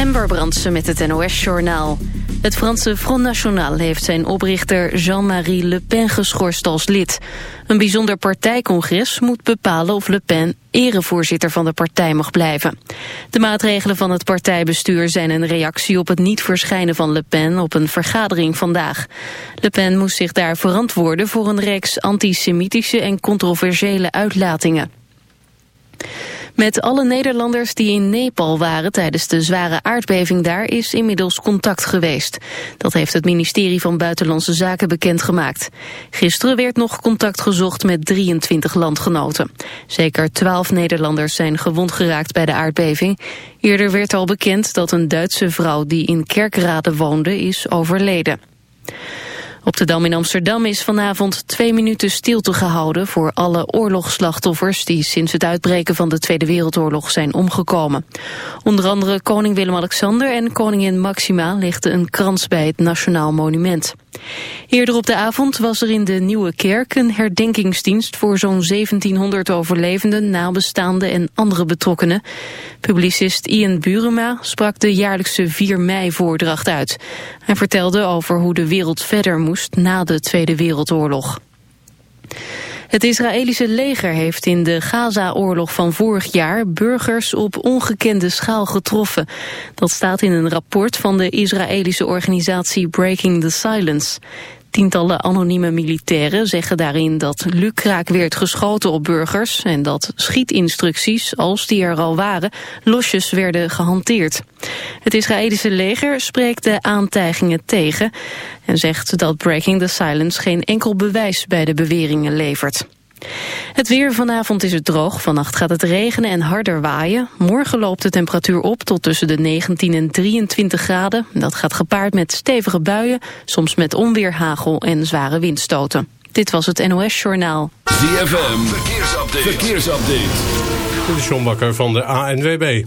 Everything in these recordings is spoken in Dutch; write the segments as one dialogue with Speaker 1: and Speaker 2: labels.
Speaker 1: Ember Brandsen met het NOS-journaal. Het Franse Front National heeft zijn oprichter Jean-Marie Le Pen geschorst als lid. Een bijzonder partijcongres moet bepalen of Le Pen erevoorzitter van de partij mag blijven. De maatregelen van het partijbestuur zijn een reactie op het niet verschijnen van Le Pen op een vergadering vandaag. Le Pen moest zich daar verantwoorden voor een reeks antisemitische en controversiële uitlatingen. Met alle Nederlanders die in Nepal waren tijdens de zware aardbeving daar is inmiddels contact geweest. Dat heeft het ministerie van Buitenlandse Zaken bekendgemaakt. Gisteren werd nog contact gezocht met 23 landgenoten. Zeker 12 Nederlanders zijn gewond geraakt bij de aardbeving. Eerder werd al bekend dat een Duitse vrouw die in Kerkrade woonde is overleden. Op de Dam in Amsterdam is vanavond twee minuten stilte gehouden voor alle oorlogsslachtoffers die sinds het uitbreken van de Tweede Wereldoorlog zijn omgekomen. Onder andere koning Willem-Alexander en koningin Maxima legden een krans bij het Nationaal Monument. Eerder op de avond was er in de Nieuwe Kerk een herdenkingsdienst voor zo'n 1700 overlevenden, nabestaanden en andere betrokkenen. Publicist Ian Burema sprak de jaarlijkse 4 mei-voordracht uit. Hij vertelde over hoe de wereld verder moest na de Tweede Wereldoorlog. Het Israëlische leger heeft in de Gaza-oorlog van vorig jaar burgers op ongekende schaal getroffen. Dat staat in een rapport van de Israëlische organisatie Breaking the Silence. Tientallen anonieme militairen zeggen daarin dat lukraak werd geschoten op burgers en dat schietinstructies, als die er al waren, losjes werden gehanteerd. Het Israëlische leger spreekt de aantijgingen tegen en zegt dat Breaking the Silence geen enkel bewijs bij de beweringen levert. Het weer vanavond is het droog. Vannacht gaat het regenen en harder waaien. Morgen loopt de temperatuur op tot tussen de 19 en 23 graden. Dat gaat gepaard met stevige buien, soms met onweer, hagel en zware windstoten. Dit was het NOS Journaal.
Speaker 2: ZFM, verkeersupdate. verkeersupdate.
Speaker 3: Dit is John Bakker van de ANWB.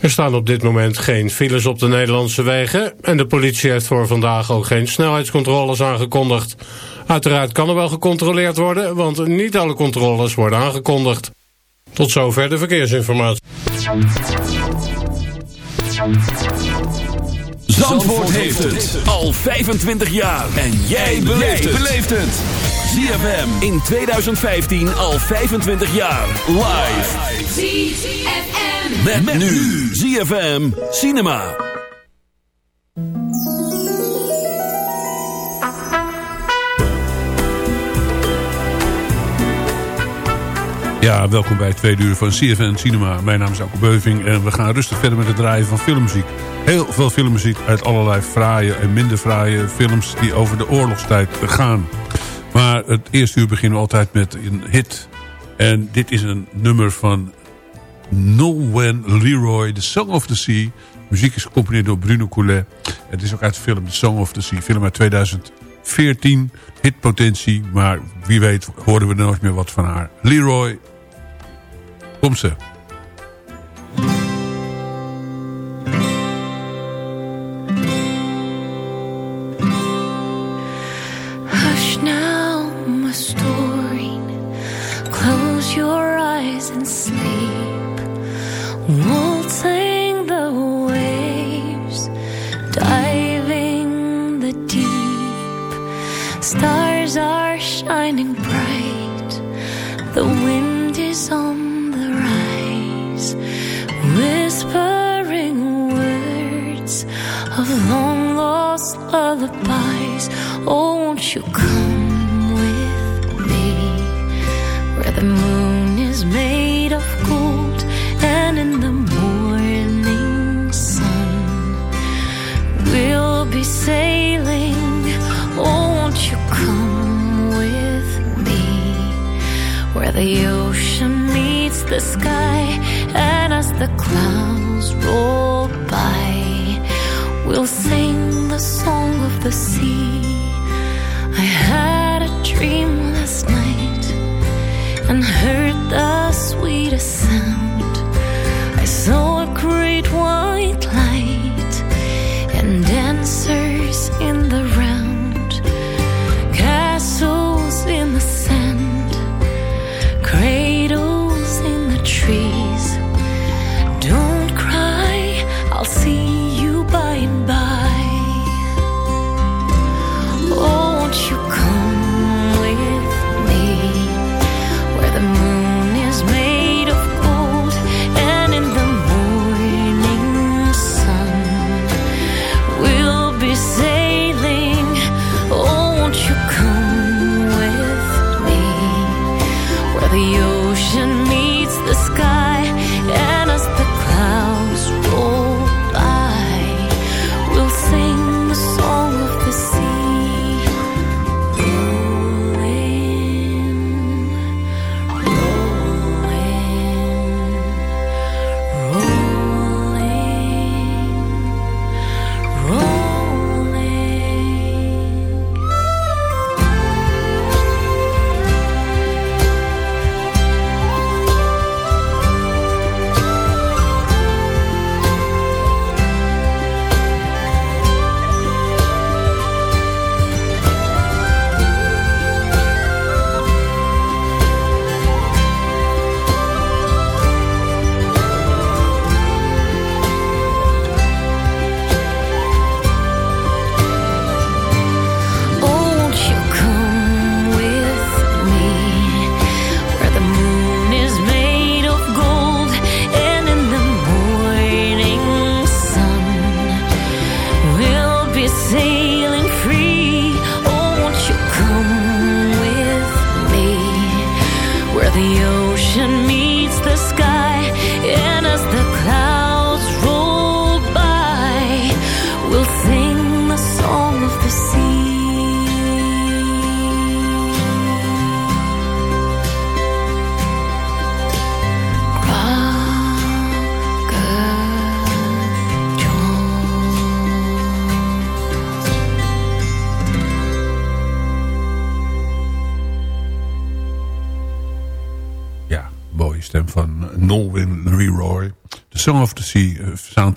Speaker 3: Er staan op dit moment geen files op de Nederlandse wegen... en de politie heeft voor vandaag ook geen snelheidscontroles aangekondigd. Uiteraard kan er wel gecontroleerd worden, want niet alle controles worden aangekondigd. Tot zover de verkeersinformatie.
Speaker 2: Zandvoort heeft het al 25 jaar. En jij beleeft het. ZFM in 2015 al 25 jaar. Live. ZFM. Met, met nu. ZFM Cinema.
Speaker 4: Ja, welkom bij het tweede uur van CFN Cinema. Mijn naam is Alko Beuving en we gaan rustig verder met het draaien van filmmuziek. Heel veel filmmuziek uit allerlei fraaie en minder fraaie films die over de oorlogstijd gaan. Maar het eerste uur beginnen we altijd met een hit. En dit is een nummer van Nolwenn Leroy, The Song of the Sea. muziek is gecomponeerd door Bruno Coulet. Het is ook uit de film The Song of the Sea, film uit 2014. Hitpotentie, maar wie weet horen we nooit meer wat van haar. Leroy, kom ze.
Speaker 5: Oh, won't you come with
Speaker 4: me where the moon is made of gold and in the
Speaker 5: morning sun we'll be sailing. Oh, won't you come with me where the ocean meets the sky and as the clouds roll.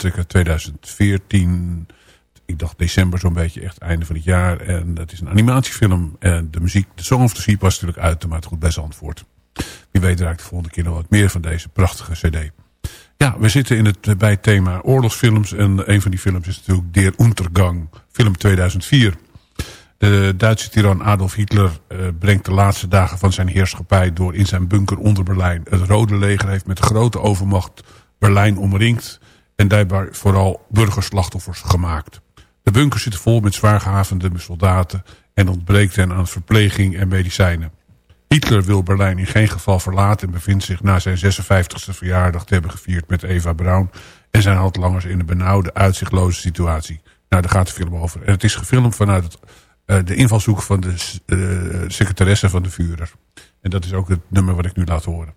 Speaker 4: Sea, soundtrack uit 2014. Ik dacht december zo'n beetje, echt einde van het jaar. En dat is een animatiefilm. En de muziek, The Song of the Sea, past natuurlijk uit, maar het goed bij Zandvoort. Wie weet raakt de volgende keer nog wat meer van deze prachtige cd. Ja, we zitten in het, bij het thema oorlogsfilms. En een van die films is natuurlijk Der Untergang, film 2004. De Duitse tiran Adolf Hitler uh, brengt de laatste dagen van zijn heerschappij... door in zijn bunker onder Berlijn. Het Rode Leger heeft met grote overmacht Berlijn omringd... en daarbij vooral burgerslachtoffers gemaakt. De bunker zit vol met zwaar gehavende soldaten... en ontbreekt hen aan verpleging en medicijnen. Hitler wil Berlijn in geen geval verlaten... en bevindt zich na zijn 56e verjaardag te hebben gevierd met Eva Braun... en zijn handlangers in een benauwde, uitzichtloze situatie. Nou, daar gaat de film over. En het is gefilmd vanuit uh, de invalshoek van de uh, secretaresse van de Führer. En dat is ook het nummer wat ik nu laat horen.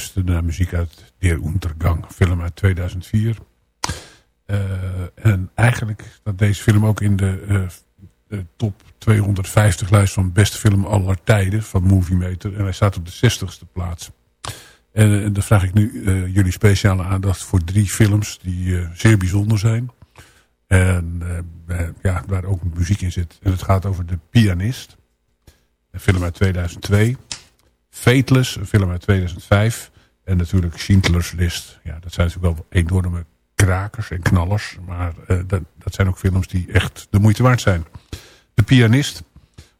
Speaker 4: Luisterde naar muziek uit Der Untergang, film uit 2004. en eigenlijk staat deze film ook in de, de top 250 lijst van beste film aller tijden van Movie Meter. En hij staat op de 60ste plaats. En, en dan vraag ik nu jullie speciale aandacht voor drie films die zeer bijzonder zijn. En ja, waar ook muziek in zit. En het gaat over De Pianist. Een film uit 2002. Fateless, een film uit 2005. En natuurlijk Schindler's List. Ja, dat zijn natuurlijk wel enorme krakers en knallers. Maar uh, dat, dat zijn ook films die echt de moeite waard zijn. De pianist.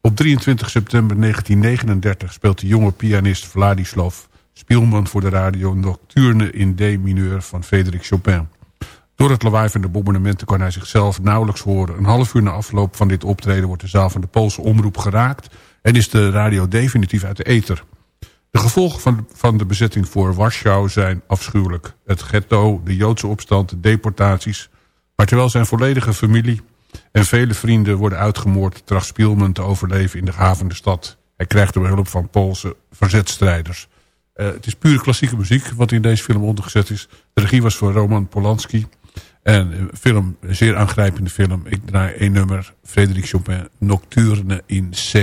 Speaker 4: Op 23 september 1939 speelt de jonge pianist Vladislav Spielman voor de radio Nocturne in D-mineur van Frederik Chopin. Door het lawaai van de bombardementen kan hij zichzelf nauwelijks horen. Een half uur na afloop van dit optreden wordt de zaal van de Poolse omroep geraakt... en is de radio definitief uit de ether. De gevolgen van, van de bezetting voor Warschau zijn afschuwelijk. Het ghetto, de Joodse opstand, de deportaties. Maar terwijl zijn volledige familie en vele vrienden worden uitgemoord... tracht Spielman te overleven in de havende stad. Hij krijgt de hulp van Poolse verzetstrijders. Uh, het is pure klassieke muziek wat in deze film ondergezet is. De regie was voor Roman Polanski... En een film, een zeer aangrijpende film. Ik draai één nummer, Frederik Chopin, Nocturne in C.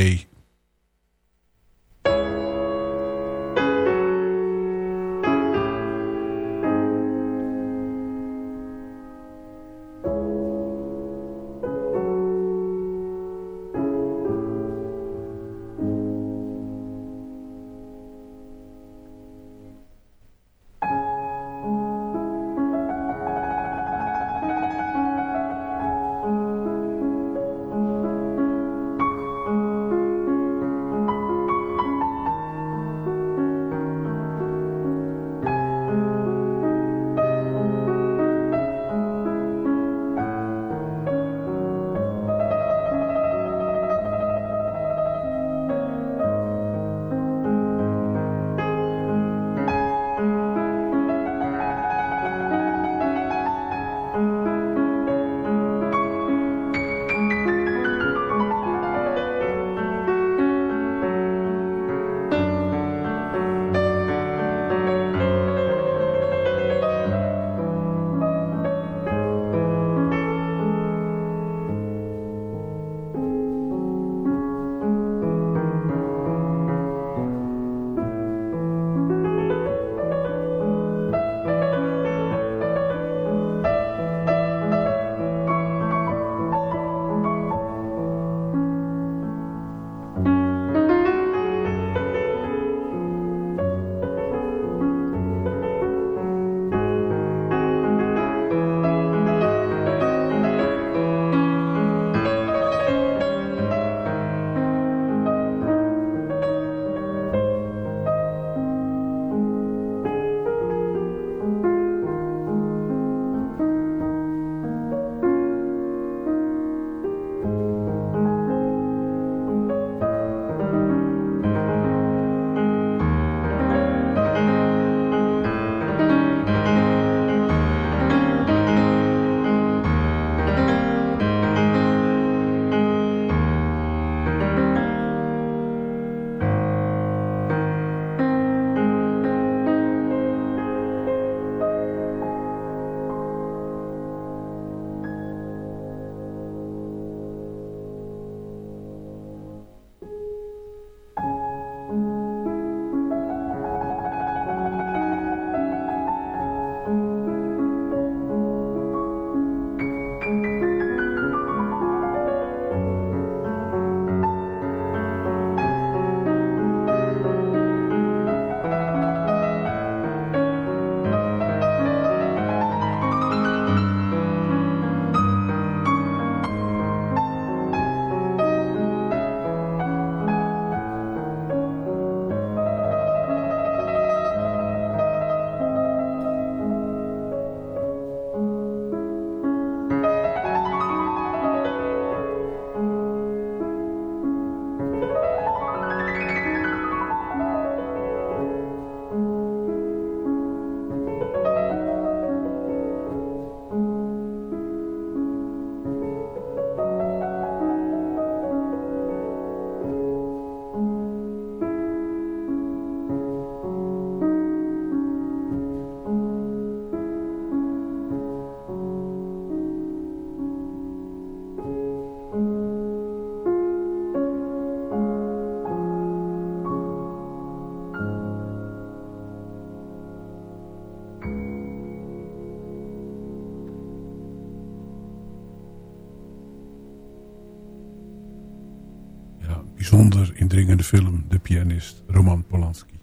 Speaker 4: indringende film, De Pianist, Roman Polanski.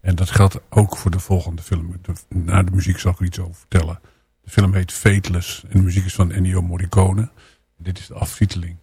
Speaker 4: En dat geldt ook voor de volgende film. na de muziek zal ik er iets over vertellen. De film heet Fateless en de muziek is van Ennio Morricone. Dit is de aftiteling.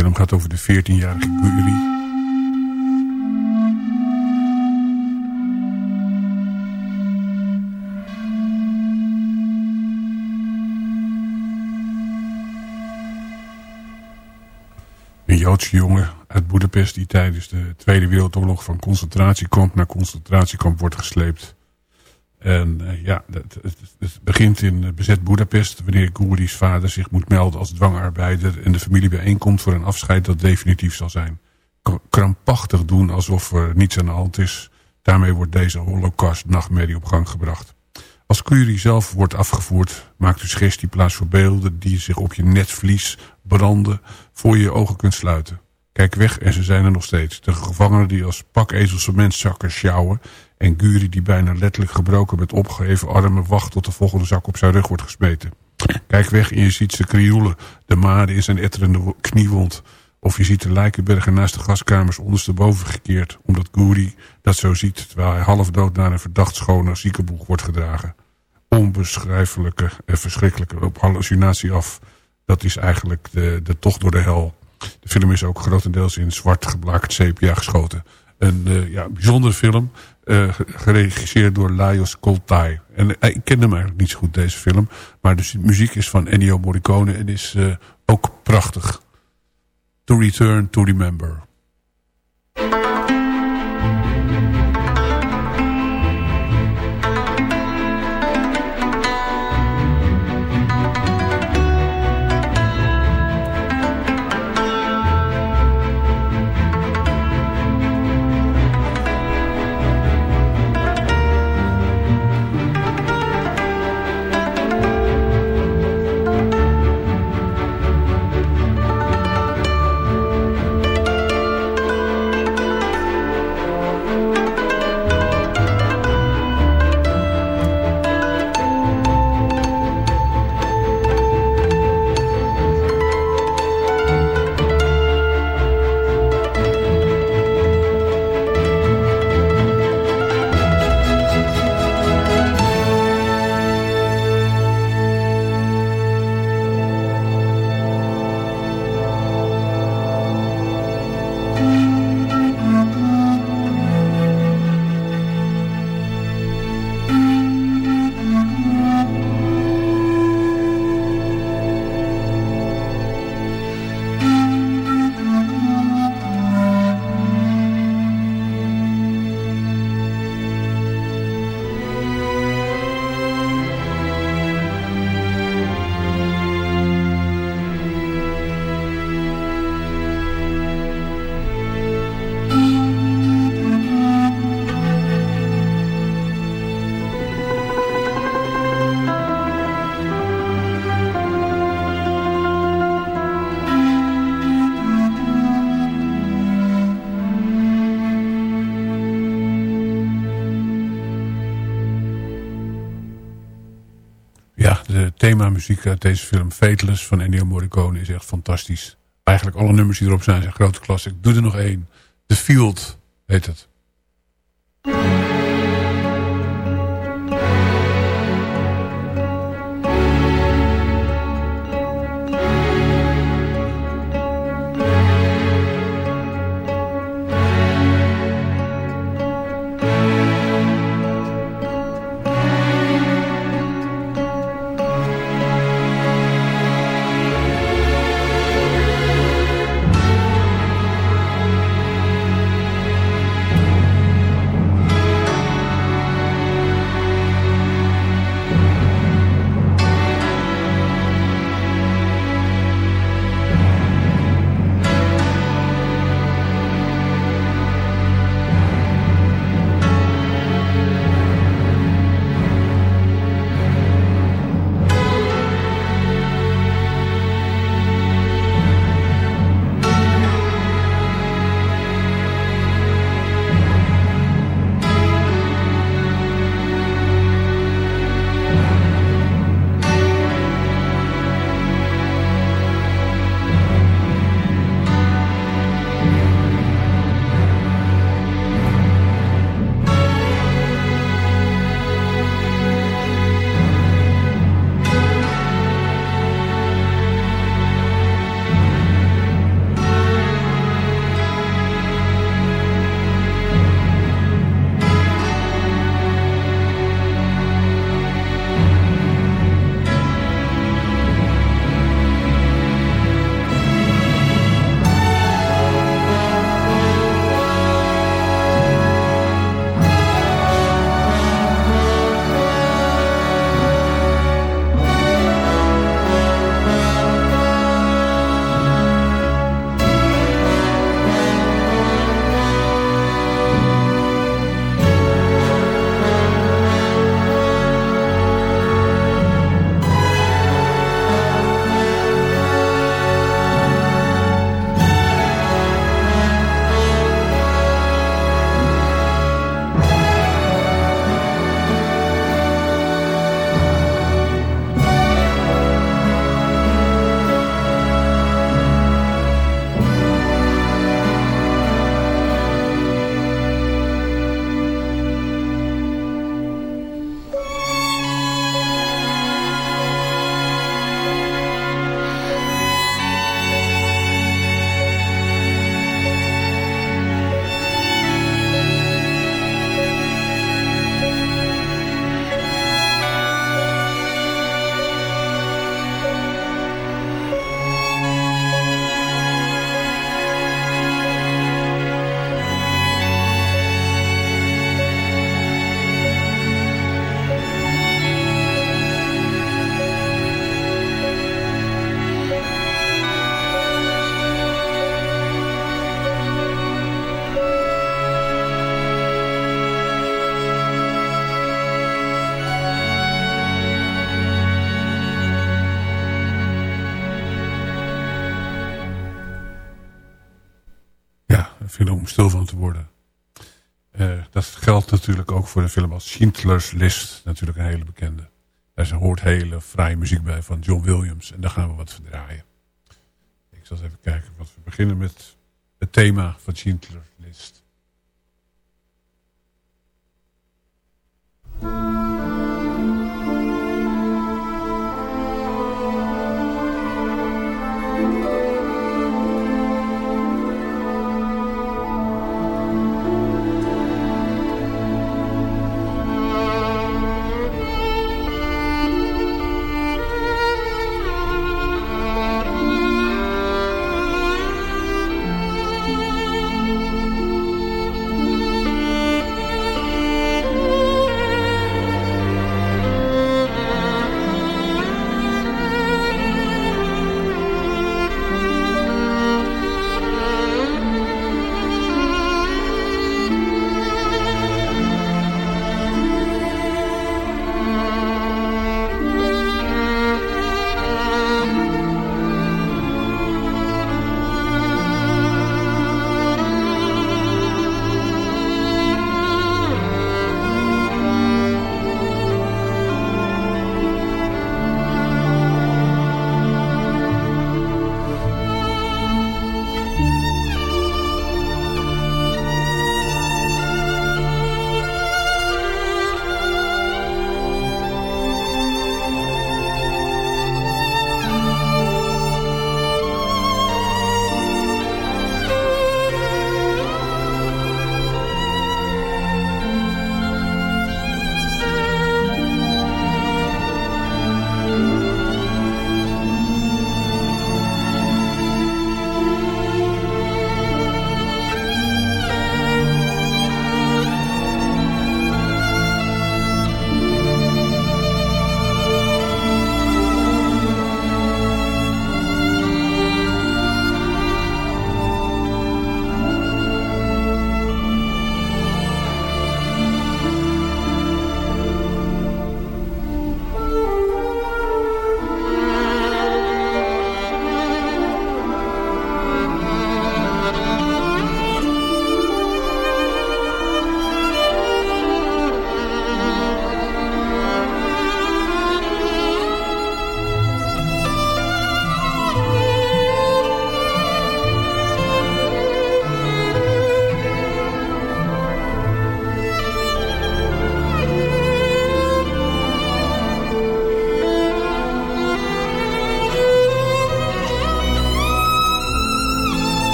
Speaker 4: Film gaat over de 14-jarige Guri. Een Joodse jongen uit Boedapest die tijdens de Tweede Wereldoorlog van concentratiekamp naar concentratiekamp wordt gesleept. En ja, het, het, het, begint in bezet Budapest... wanneer Gouri's vader zich moet melden als dwangarbeider... en de familie bijeenkomt voor een afscheid dat definitief zal zijn. Krampachtig doen alsof er niets aan de hand is. Daarmee wordt deze holocaust-nachtmerrie op gang gebracht. Als Curie zelf wordt afgevoerd, maakt u suggestie plaats voor beelden die zich op je netvlies branden voor je je ogen kunt sluiten. Kijk weg en ze zijn er nog steeds. De gevangenen die als pakezels menszakken sjouwen en Guri die bijna letterlijk gebroken met opgeheven armen wacht tot de volgende zak op zijn rug wordt gesmeten. Kijk weg en je ziet ze krioelen, de maden in zijn etterende kniewond. Of je ziet de lijkenbergen naast de gaskamers ondersteboven gekeerd... omdat Guri dat zo ziet... terwijl hij half dood naar een verdacht schone ziekenboeg wordt gedragen. Onbeschrijfelijke en verschrikkelijke op hallucinatie af. Dat is eigenlijk de, de tocht door de hel. De film is ook grotendeels in zwart geblakerd sepia geschoten. Een uh, ja, bijzondere film. Uh, geregisseerd door Lajos Koltai. En uh, ik ken hem eigenlijk niet zo goed, deze film. Maar de muziek is van Ennio Morricone en is ook prachtig. To return to remember. Themamuziek uit deze film. Fateless van Ennio Morricone is echt fantastisch. Eigenlijk alle nummers die erop zijn zijn grote klasse. Ik doe er nog één. The Field heet het. Natuurlijk ook voor een film als Schindler's List. Natuurlijk een hele bekende. Daar hoort hele fraaie muziek bij van John Williams. En daar gaan we wat verdraaien. Ik zal eens even kijken. Wat we beginnen met het thema van Schindler's List.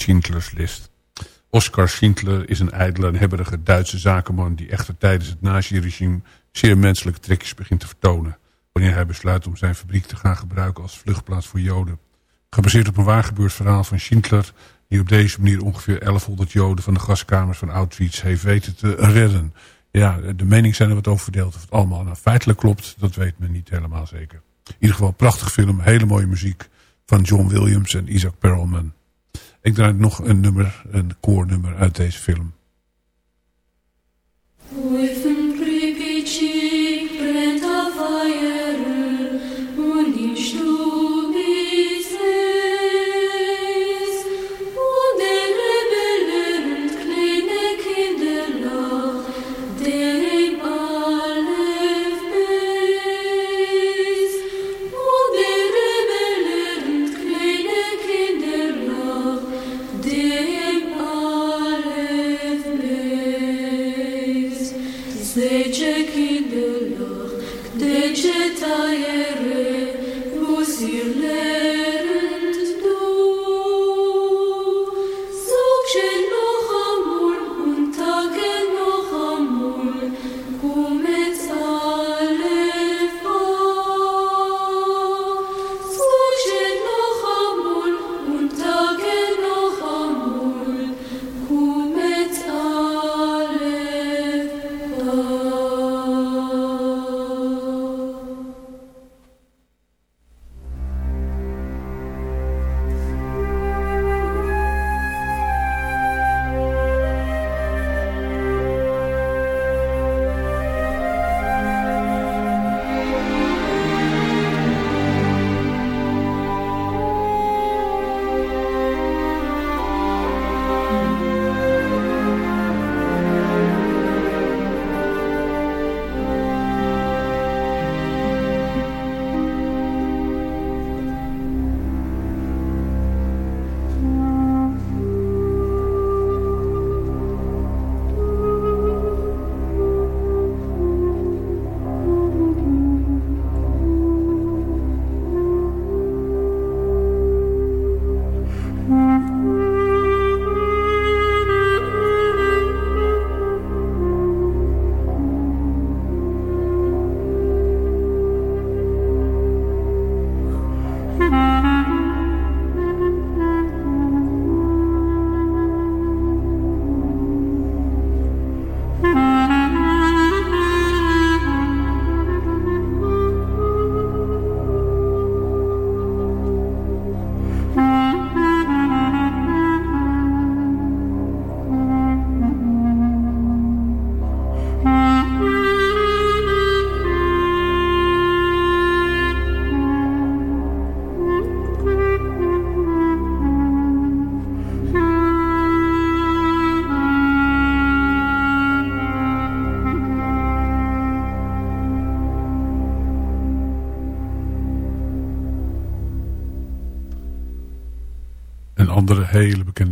Speaker 4: Schindler's List. Oskar Schindler is een ijdele en hebberige Duitse zakenman... die echter tijdens het nazi-regime zeer menselijke trekjes begint te vertonen... wanneer hij besluit om zijn fabriek te gaan gebruiken als vluchtplaats voor Joden. Gebaseerd op een waargebeurd verhaal van Schindler... die op deze manier ongeveer 1100 Joden van de gaskamers van Auschwitz heeft weten te redden. Ja, de meningen zijn er wat over verdeeld of het allemaal nou feitelijk klopt. Dat weet men niet helemaal zeker. In ieder geval prachtig film, hele mooie muziek van John Williams en Isaac Perelman.
Speaker 5: Ik draai nog een nummer, een koornummer uit deze film.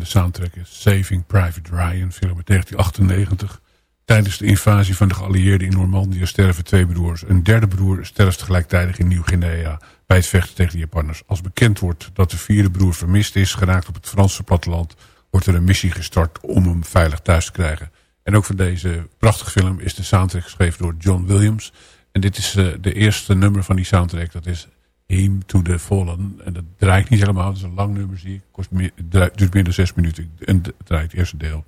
Speaker 5: Bekende soundtrack is Saving Private Ryan, film uit 1998. Tijdens de invasie van de geallieerden in Normandië sterven twee broers. Een derde broer sterft tegelijkertijd in Nieuw-Guinea bij het vechten tegen de Japanners. Als bekend wordt dat de vierde broer vermist is, geraakt op het Franse platteland, wordt er een missie gestart om hem veilig thuis te krijgen. En ook voor deze prachtige film is de soundtrack geschreven door John Williams. En dit is uh, de eerste nummer van die soundtrack. Dat is Aim to the Fallen. En dat draait niet helemaal. Het is een lang nummer, zie ik. Kost meer, duurt meer dan zes minuten. En het draait het eerste deel.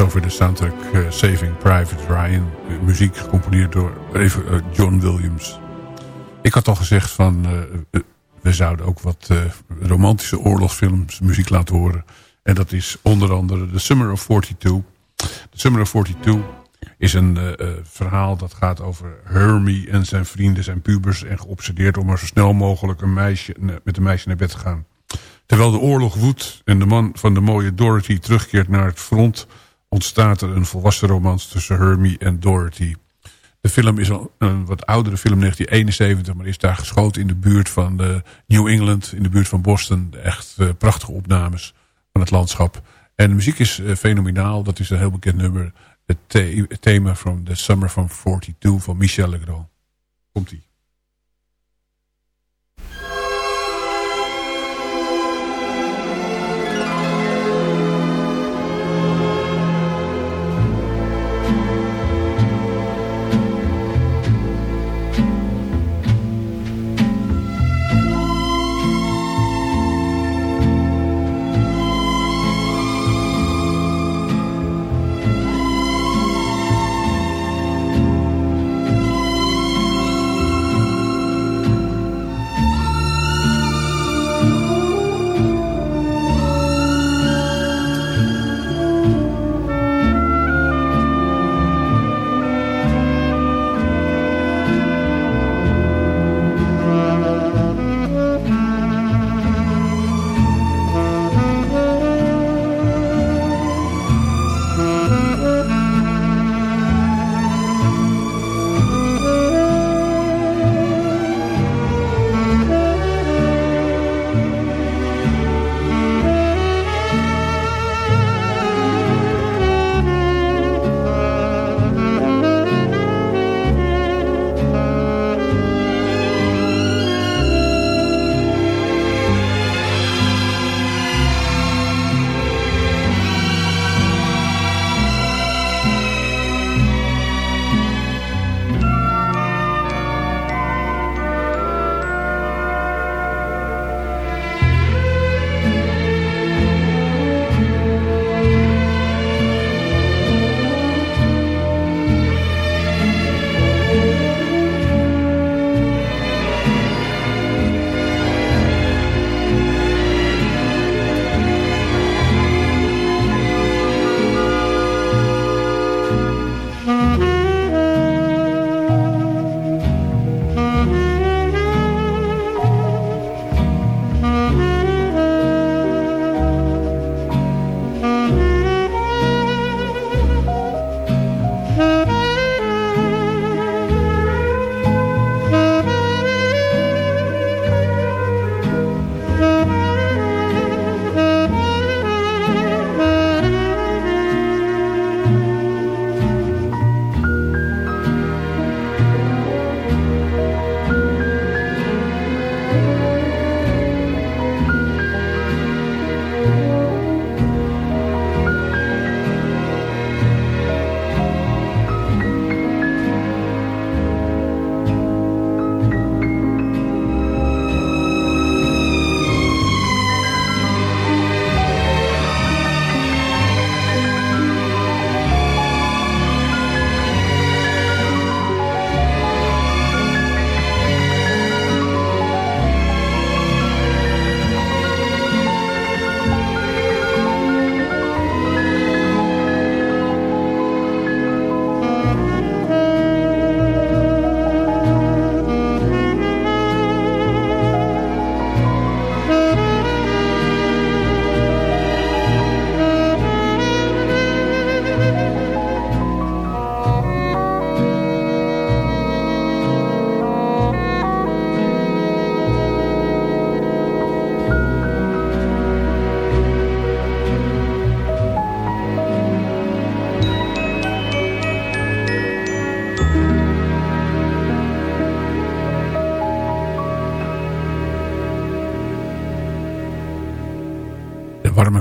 Speaker 4: Tot zover de soundtrack Saving Private Ryan. muziek gecomponeerd door even, John Williams. Ik had al gezegd van... we zouden ook wat romantische oorlogsfilms muziek laten horen. En dat is onder andere The Summer of 42. The Summer of 42 is een verhaal dat gaat over Hermie en zijn vrienden, zijn pubers... en geobsedeerd om er zo snel mogelijk een meisje, met een meisje naar bed te gaan. Terwijl de oorlog woedt en de man van de mooie Dorothy terugkeert naar het front... ontstaat er een volwassen romans tussen Hermie en Dorothy. De film is een wat oudere film, 1971... maar is daar geschoten in de buurt van de New England, in de buurt van Boston. Echt uh, prachtige opnames van het landschap. En de muziek is fenomenaal, dat is een heel bekend nummer het, thema van The Summer from 42 van Michel Legrand. Komt-ie.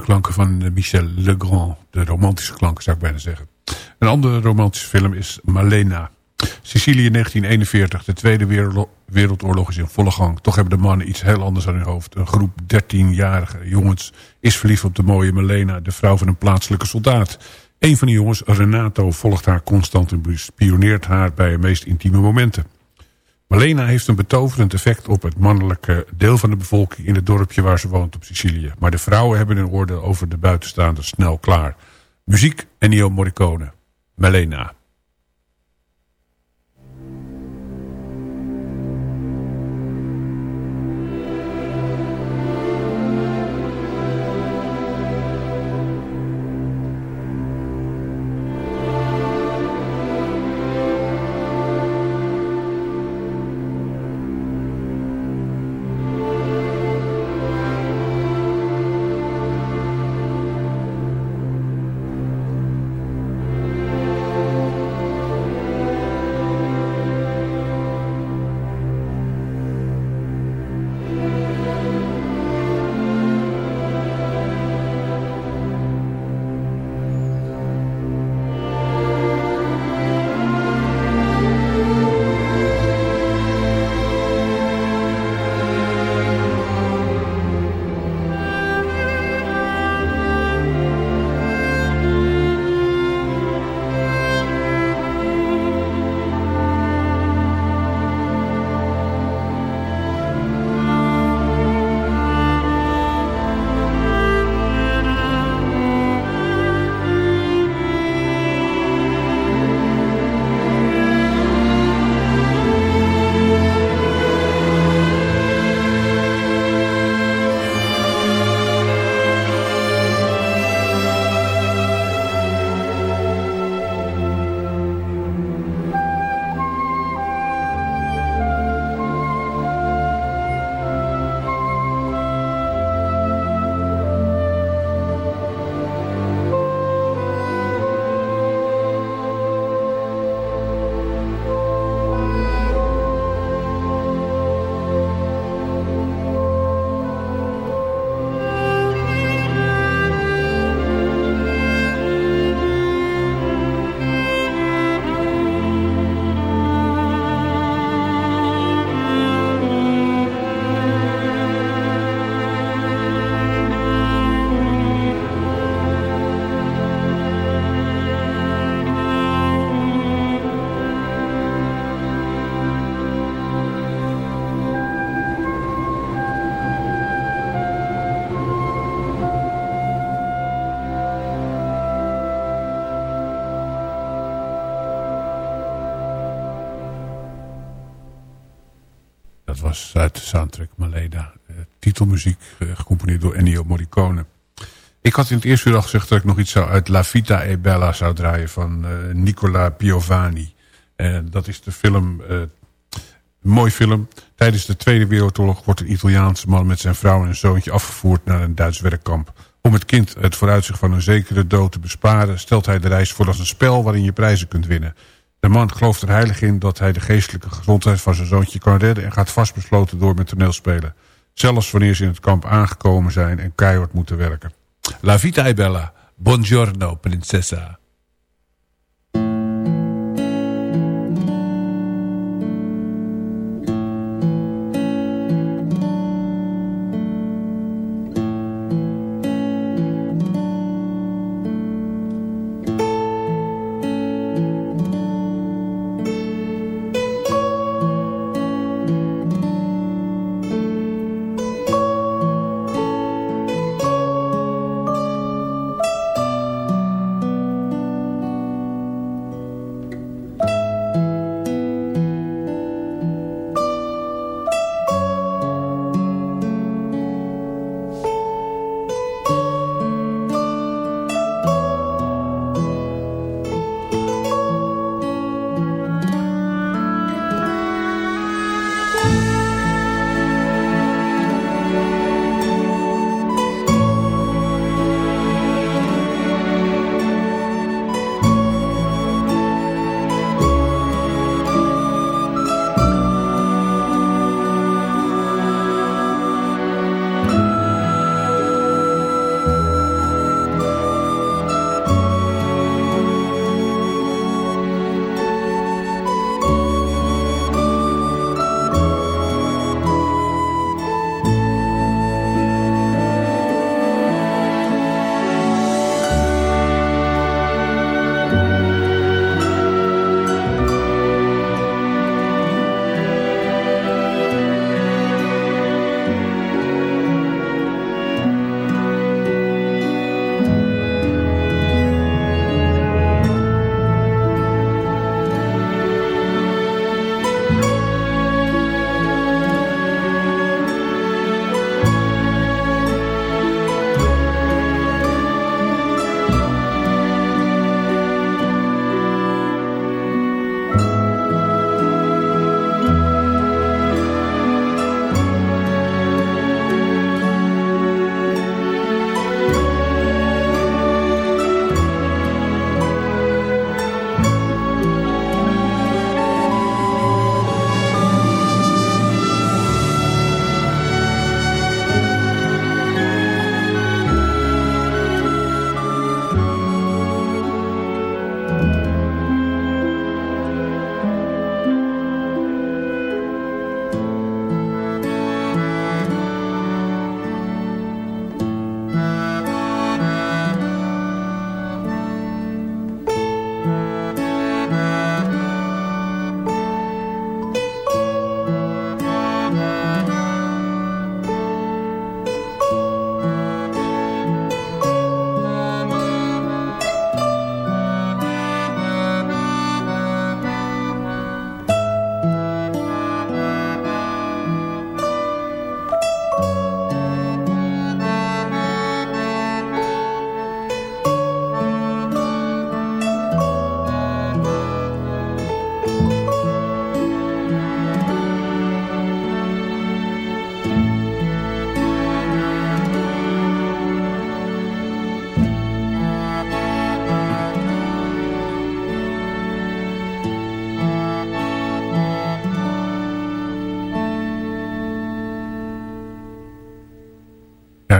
Speaker 4: Van Michel Legrand. De romantische klanken zou ik bijna zeggen. Een andere romantische film is Malena. Sicilië 1941, de Tweede Wereldoorlog is in volle gang. Toch hebben de mannen iets heel anders aan hun hoofd. Een groep 13-jarige jongens is verliefd op de mooie Malena... de vrouw van een plaatselijke soldaat. Een van die jongens, Renato, volgt haar constant en spioneert haar bij de meest intieme momenten. Malena heeft een betoverend effect op het mannelijke deel van de bevolking... in het dorpje waar ze woont op Sicilië. Maar de vrouwen hebben hun orde over de buitenstaanders snel klaar. Muziek Ennio Morricone. Malena. Ik had in het eerste uur al gezegd dat ik nog iets zou uit La Vita e Bella zou draaien van uh, Nicola Piovani. dat is de film, een mooi film. Tijdens de Tweede Wereldoorlog wordt een Italiaanse man met zijn vrouw en een zoontje afgevoerd naar een Duits werkkamp. Om het kind het vooruitzicht van een zekere dood te besparen... stelt hij de reis voor als een spel waarin je prijzen kunt winnen. De man gelooft er heilig in dat hij de geestelijke gezondheid van zijn zoontje kan redden... en gaat vastbesloten door met toneelspelen. Zelfs wanneer ze in het kamp aangekomen zijn en keihard moeten werken. La vita è bella. Buongiorno, prinsessa.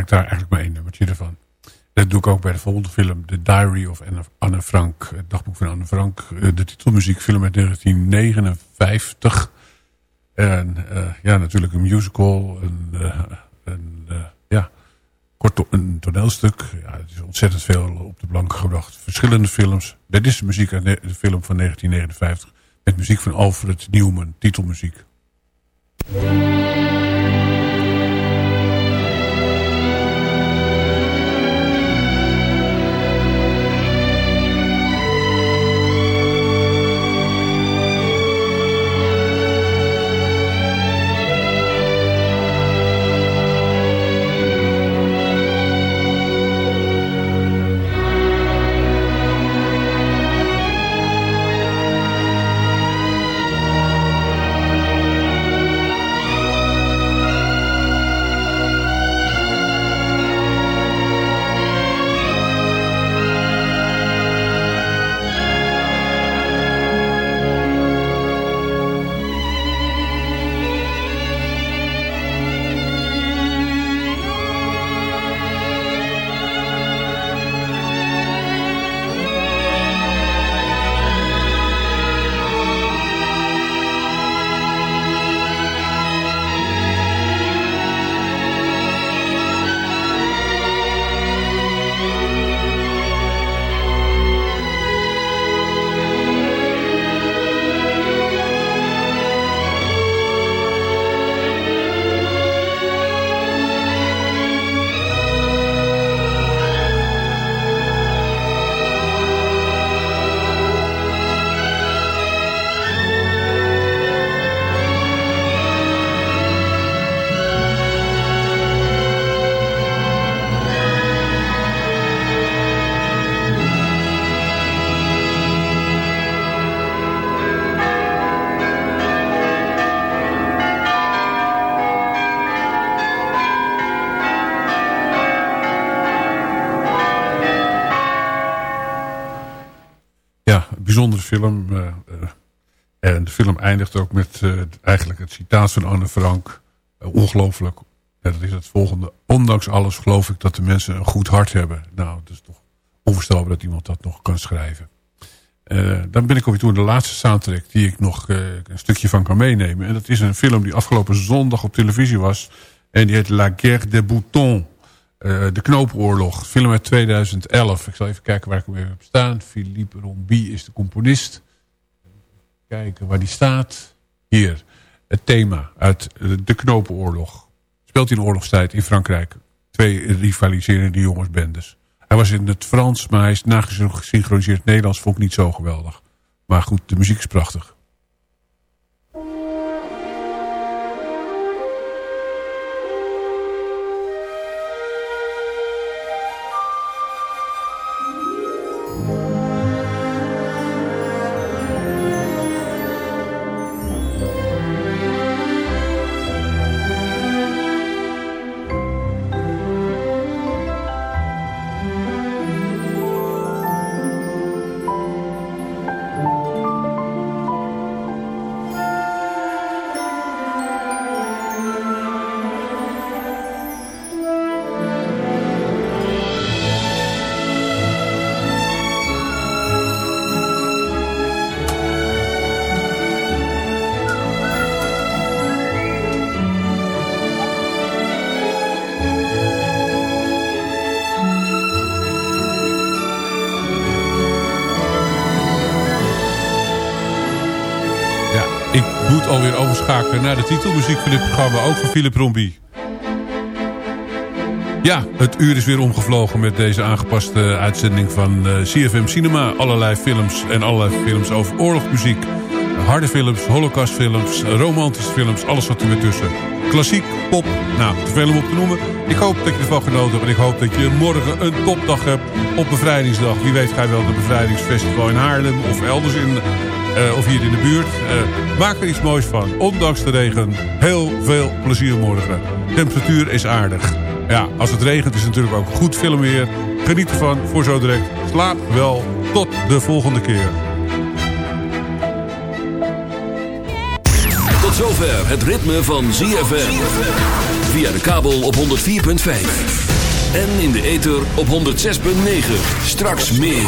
Speaker 4: Daar eigenlijk maar één nummertje ervan. Dat doe ik ook bij de volgende film. The Diary of Anne Frank. Het dagboek van Anne Frank. De titelmuziekfilm uit 1959. En ja, natuurlijk een musical. Een, een ja, kort een toneelstuk. Ja, het is ontzettend veel op de plank gebracht. Verschillende films. Dit is de muziek uit de film van 1959. Met muziek van Alfred Newman. Titelmuziek. Bijzondere film. Uh, en de film eindigt ook met uh, eigenlijk het citaat van Anne Frank. ongelooflijk. En dat is het volgende. Ondanks alles geloof ik dat de mensen een goed hart hebben. Nou, het is toch onvoorstelbaar dat iemand dat nog kan schrijven. dan ben ik alweer toe de laatste soundtrack die ik nog een stukje van kan meenemen. En dat is een film die afgelopen zondag op televisie was. En die heet La Guerre des Boutons. Uh, de Knopenoorlog, film uit 2011. Ik zal even kijken waar ik hem weer heb staan. Philippe Rombi is de componist. Kijken waar die staat. Hier, het thema uit de Knopenoorlog. Speelt in oorlogstijd in Frankrijk. Twee rivaliserende jongensbendes. Hij was in het Frans, maar hij is nagesynchroniseerd Nederlands. Vond ik niet zo geweldig. Maar goed, de muziek is prachtig. Naar de titelmuziek van dit programma. Ook van Philip Rombi. Ja, het uur is weer omgevlogen met deze aangepaste uitzending van eh, CFM Cinema. Allerlei films en allerlei films over oorlogsmuziek. Harde films, holocaustfilms, romantische films, alles wat er weer tussen. Klassiek, pop, nou, te veel om op te noemen. Ik hoop dat je ervan genoten hebt en ik hoop dat je morgen een topdag hebt op bevrijdingsdag. Wie weet ga je wel de bevrijdingsfestival in Haarlem of elders in uh, of hier in de buurt. Uh, maak er iets moois van. Ondanks de regen, heel veel plezier morgen. Temperatuur is aardig. Ja, als het regent is het natuurlijk ook goed filmweer. Geniet ervan voor zo direct. Slaap wel. Tot de volgende keer.
Speaker 2: zover het ritme van ZFM. Via de kabel op 104.5. En in de ether op 106.9. Straks meer.